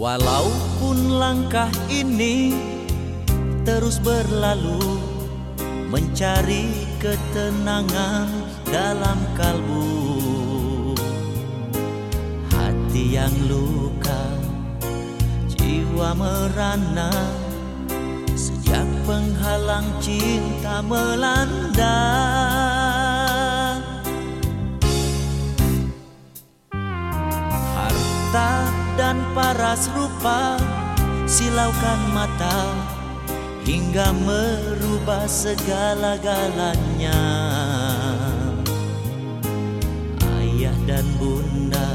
Walaupun langkah ini terus berlalu Mencari ketenangan dalam kalbu. Hati yang luka, jiwa merana Sejak penghalang cinta melanda paras rupa silaukan mata hingga merubah segala-galanya. Ayah dan bunda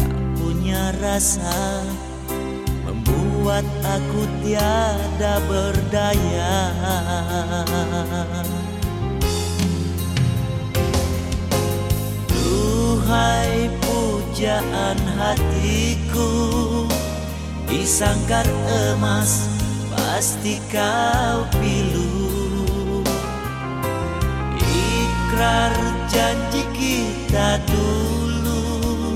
tak punya rasa membuat aku tiada berdaya. Duhai pujaan Disangkar emas pasti kau pilu. Ikrar janji kita dulu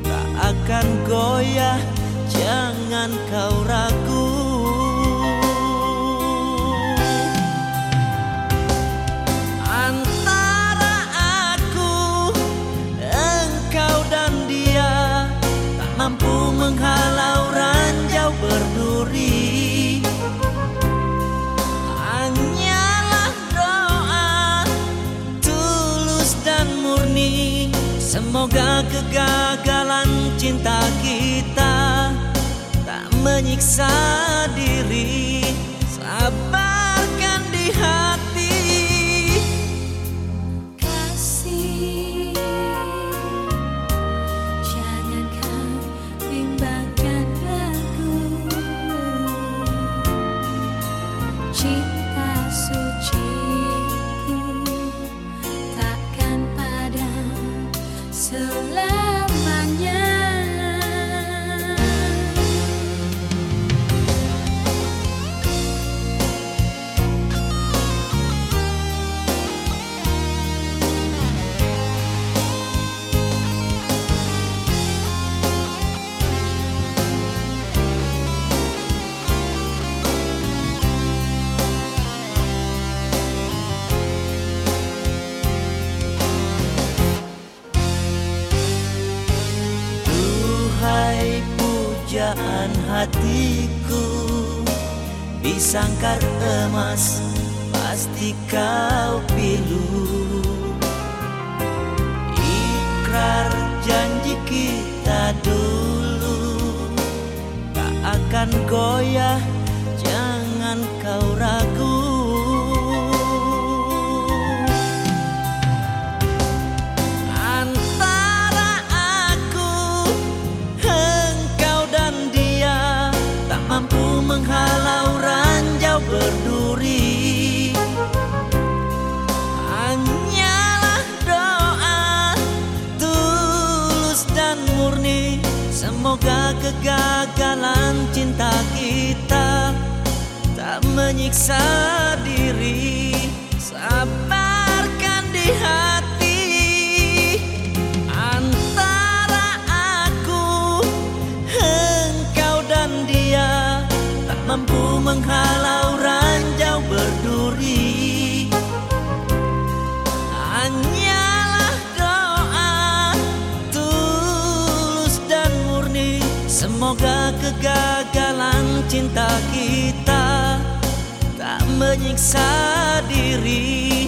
Tak akan goyah jangan kau ragu Semoga kegagalan cinta kita Tak menyiksa diri pujaan hatiku. Disangkar emas pasti kau pilu. Ikrar janji kita dulu Tak akan goyah Semoga kegagalan cinta kita Tak menyiksa diri. Sabarkan di hati Antara aku, engkau dan dia. Tak mampu menghalau ranjau berduri Semoga kegagalan cinta kita Tak menyiksa diri